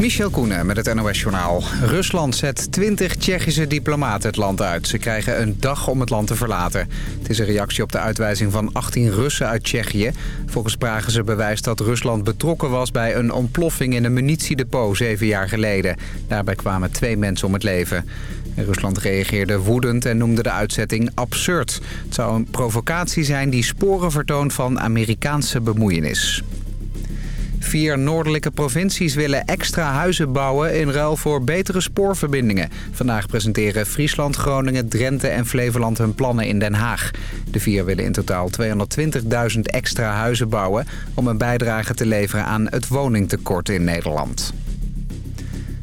Michel Koenen met het NOS-journaal. Rusland zet 20 Tsjechische diplomaten het land uit. Ze krijgen een dag om het land te verlaten. Het is een reactie op de uitwijzing van 18 Russen uit Tsjechië. Volgens Pragen bewijst dat Rusland betrokken was bij een ontploffing in een munitiedepot zeven jaar geleden. Daarbij kwamen twee mensen om het leven. Rusland reageerde woedend en noemde de uitzetting absurd. Het zou een provocatie zijn die sporen vertoont van Amerikaanse bemoeienis. Vier noordelijke provincies willen extra huizen bouwen in ruil voor betere spoorverbindingen. Vandaag presenteren Friesland, Groningen, Drenthe en Flevoland hun plannen in Den Haag. De vier willen in totaal 220.000 extra huizen bouwen om een bijdrage te leveren aan het woningtekort in Nederland.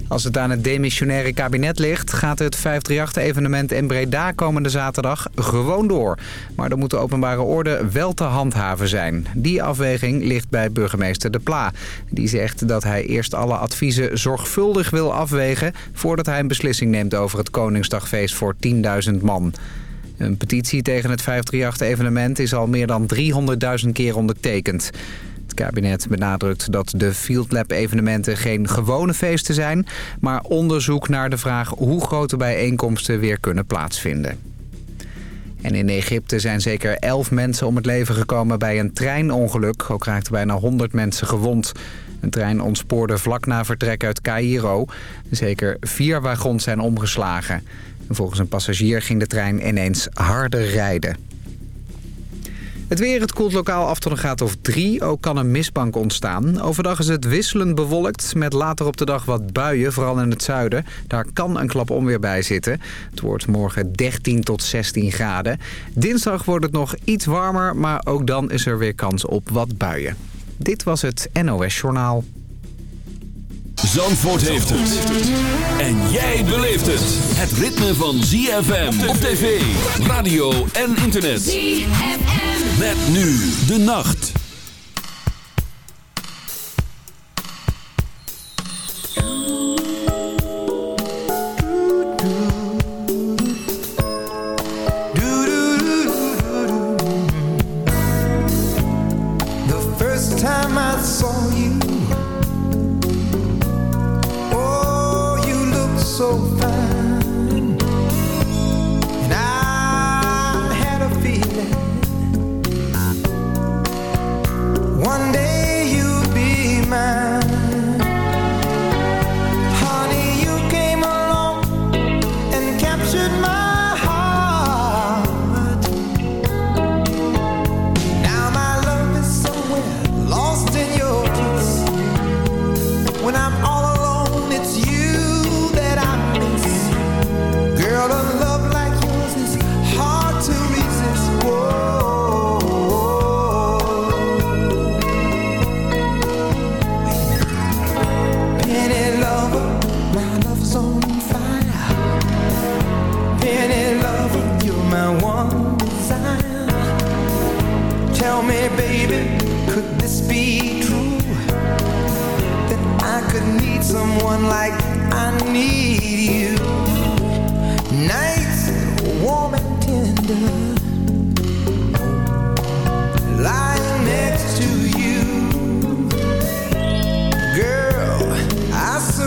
Als het aan het demissionaire kabinet ligt... gaat het 538-evenement in Breda komende zaterdag gewoon door. Maar dan moet de openbare orde wel te handhaven zijn. Die afweging ligt bij burgemeester De Pla. Die zegt dat hij eerst alle adviezen zorgvuldig wil afwegen... voordat hij een beslissing neemt over het Koningsdagfeest voor 10.000 man. Een petitie tegen het 538-evenement is al meer dan 300.000 keer ondertekend. Kabinet benadrukt dat de Field Lab evenementen geen gewone feesten zijn... maar onderzoek naar de vraag hoe grote bijeenkomsten weer kunnen plaatsvinden. En in Egypte zijn zeker 11 mensen om het leven gekomen bij een treinongeluk. Ook raakten bijna 100 mensen gewond. Een trein ontspoorde vlak na vertrek uit Cairo. Zeker vier wagons zijn omgeslagen. volgens een passagier ging de trein ineens harder rijden. Het weer, het koelt lokaal af tot een graad of drie. Ook kan een mistbank ontstaan. Overdag is het wisselend bewolkt met later op de dag wat buien, vooral in het zuiden. Daar kan een klap onweer bij zitten. Het wordt morgen 13 tot 16 graden. Dinsdag wordt het nog iets warmer, maar ook dan is er weer kans op wat buien. Dit was het NOS Journaal. Zandvoort heeft het. En jij beleeft het. Het ritme van ZFM op tv, radio en internet. ZFM. Met nu de nacht.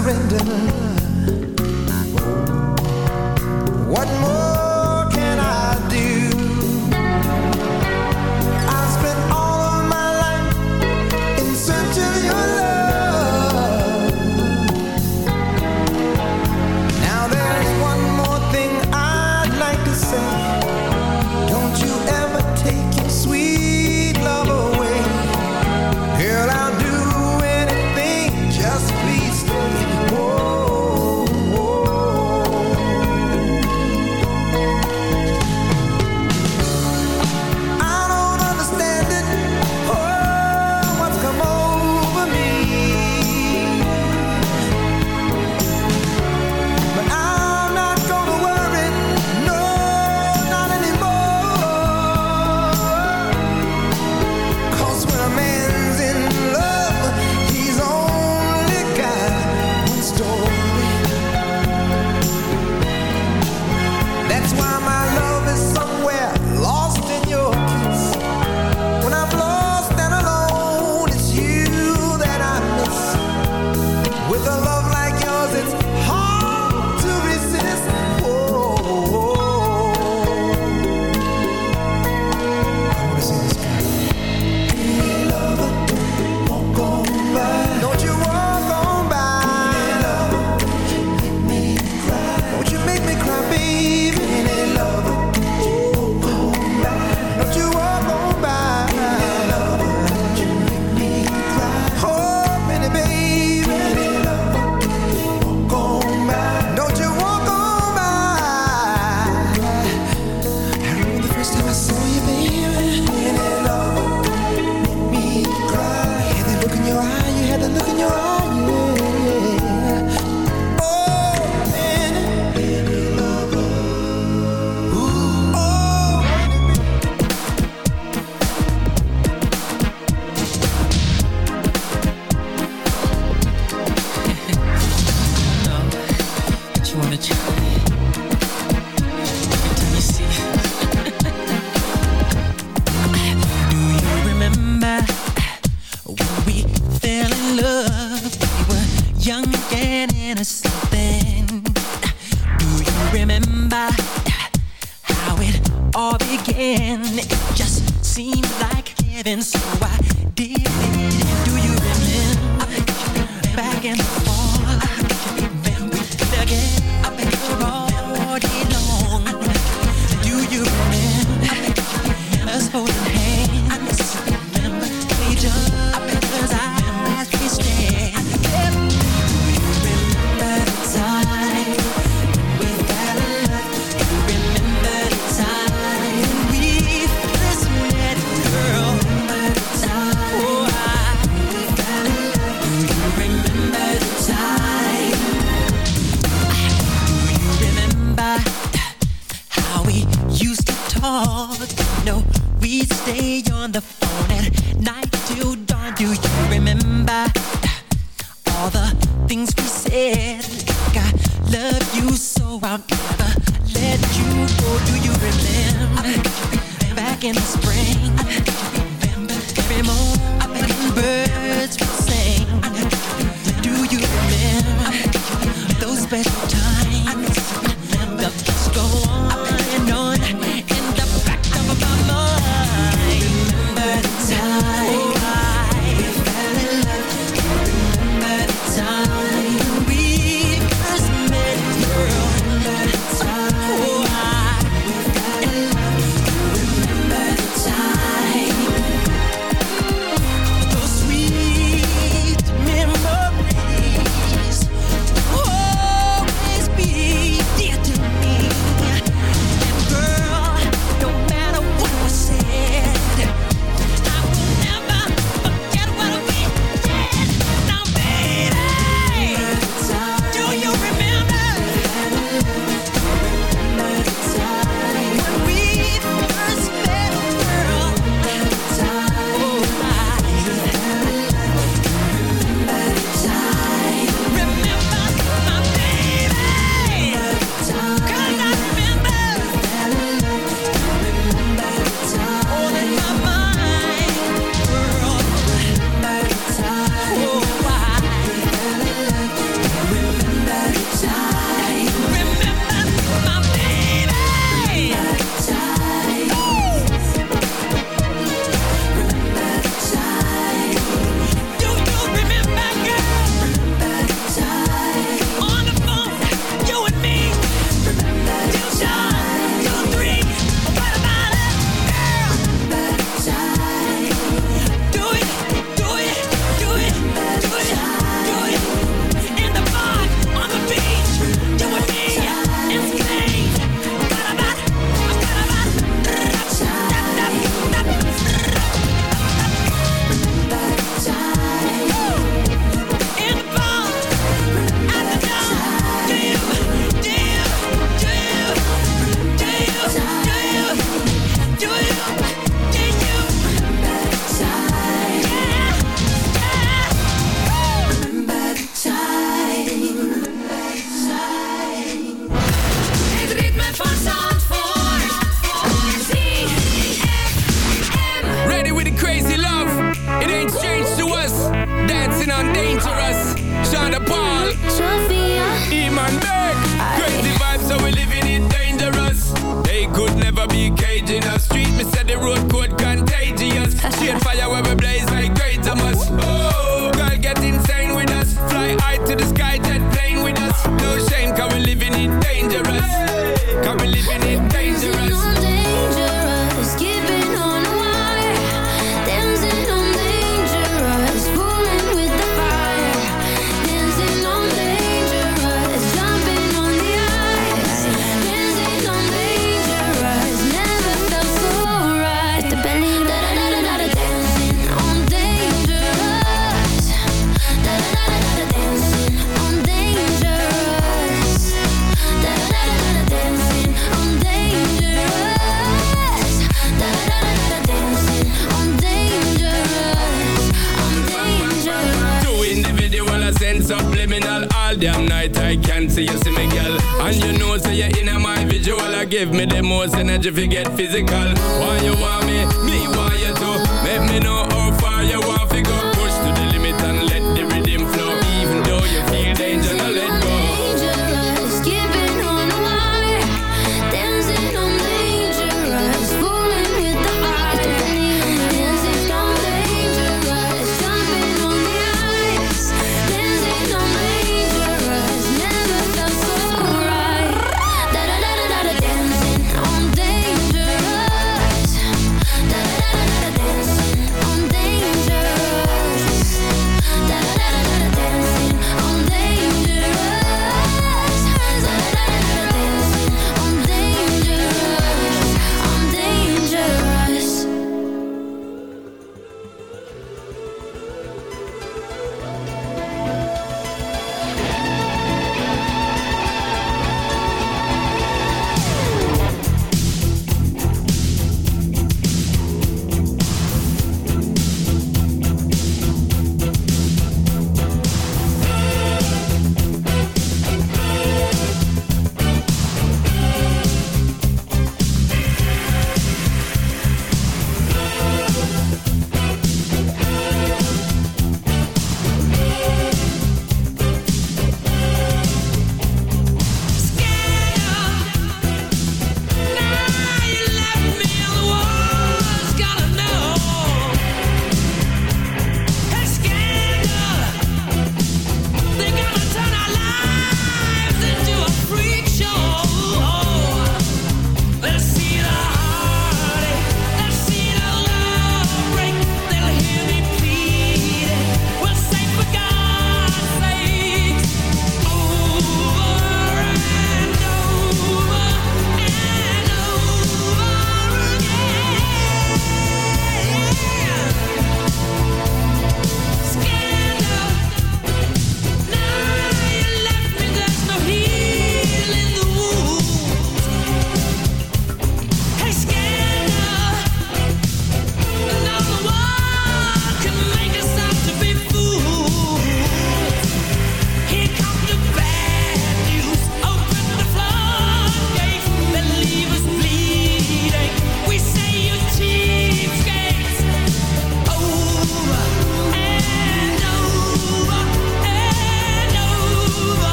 Surrender.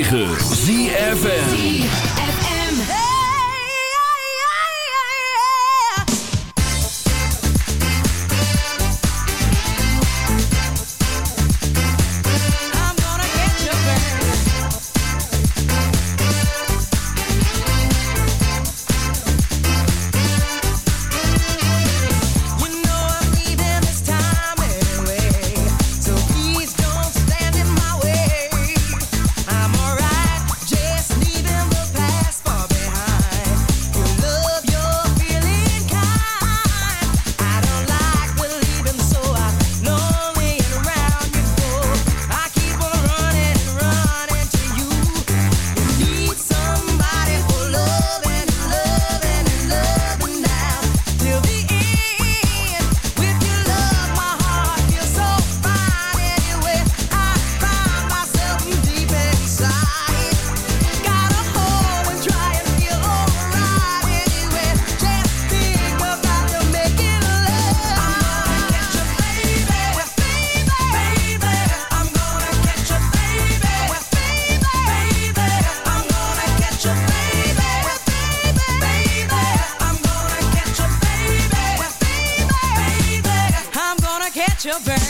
9. your breath.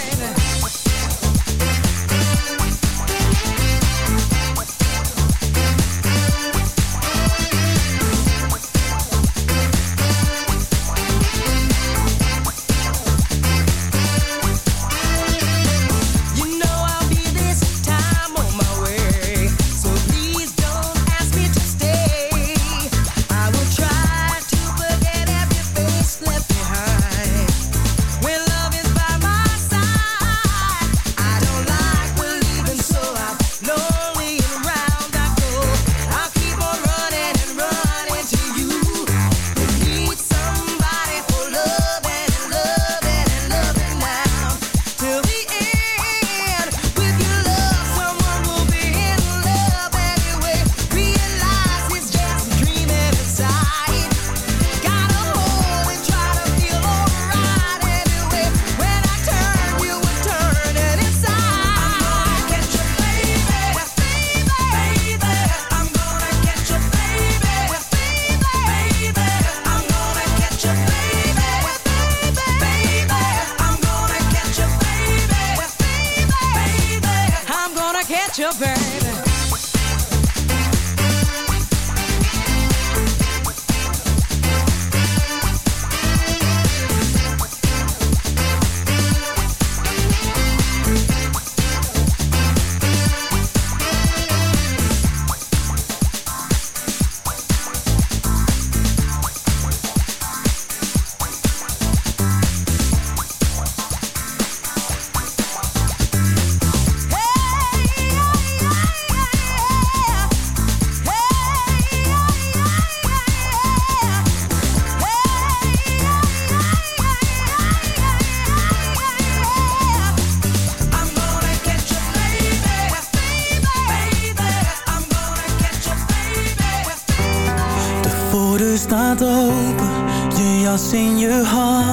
In your heart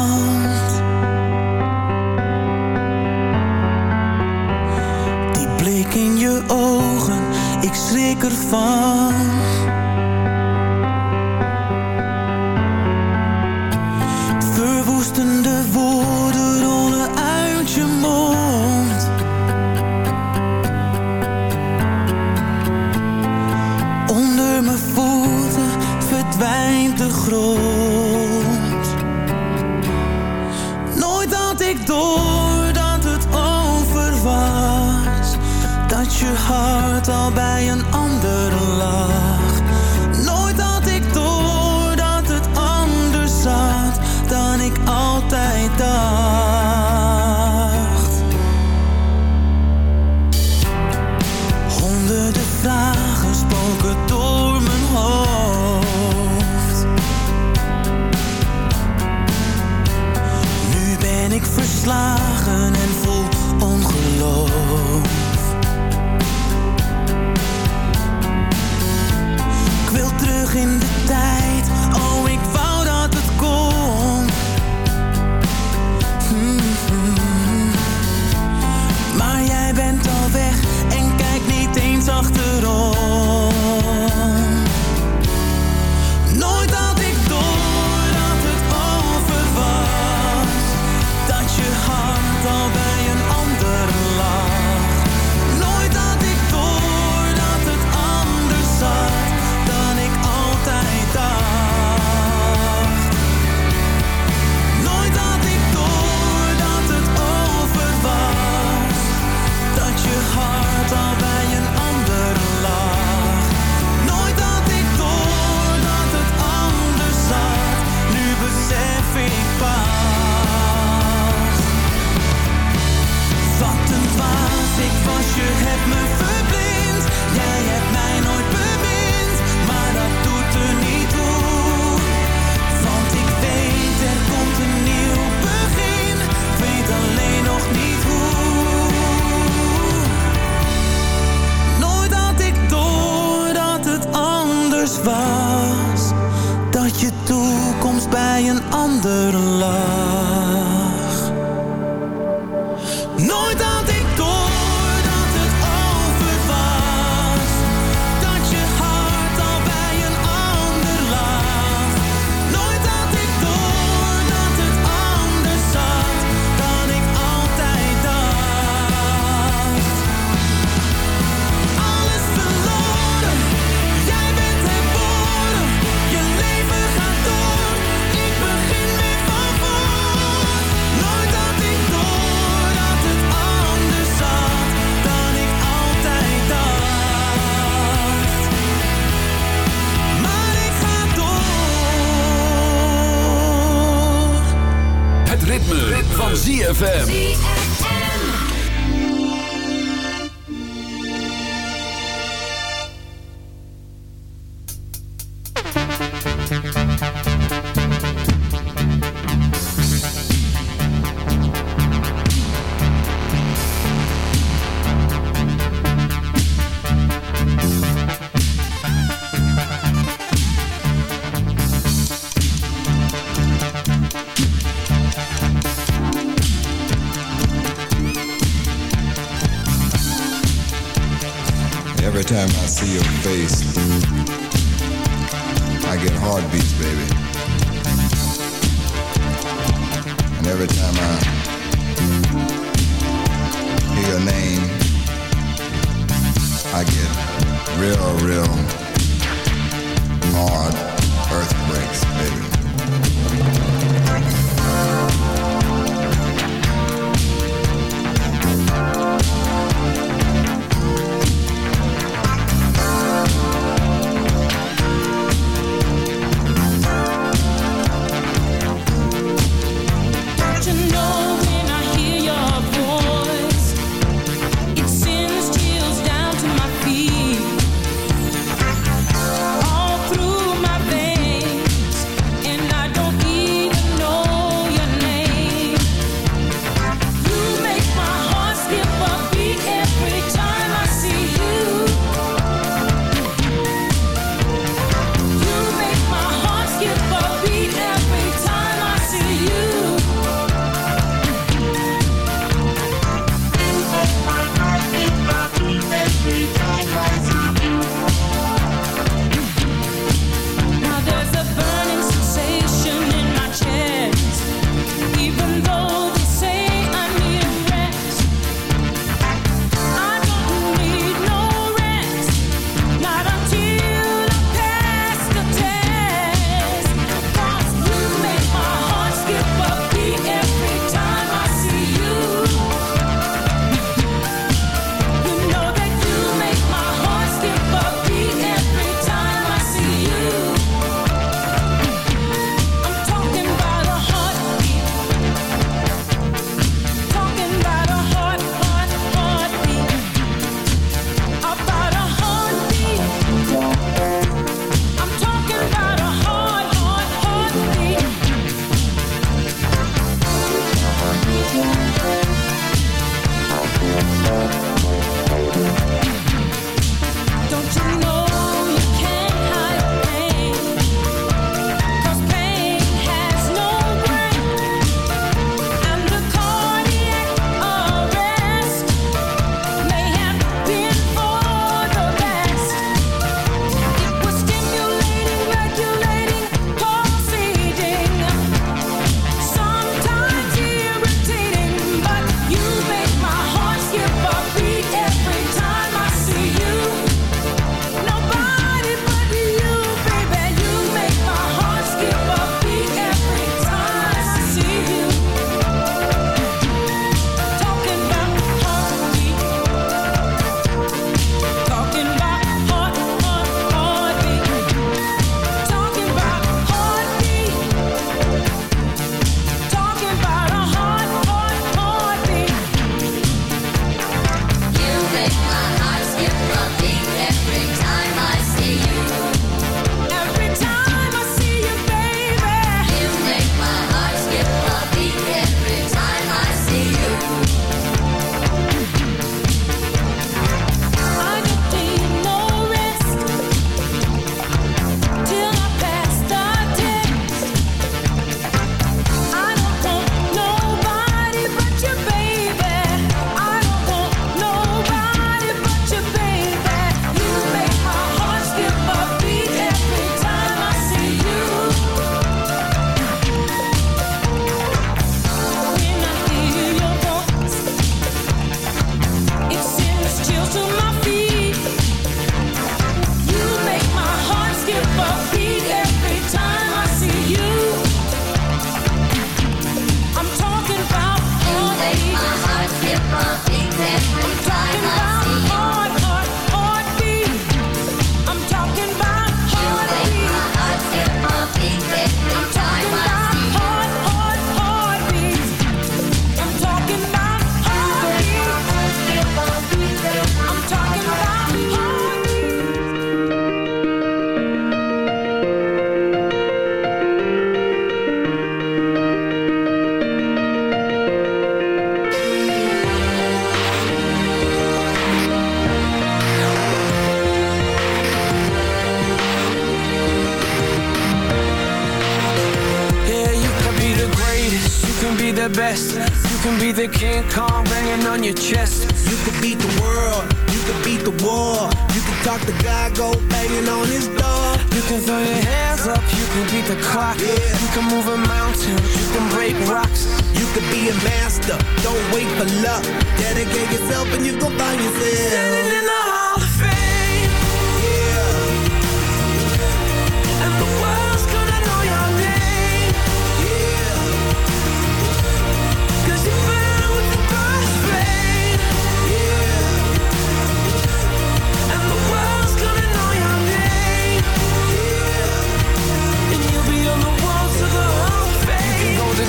You beat the clock. Yeah. You can move a mountain. You can break rocks. You can be a master. Don't wait for luck. Dedicate yourself and you go find yourself. Standing in the hall.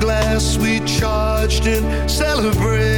glass we charged and celebrated.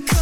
could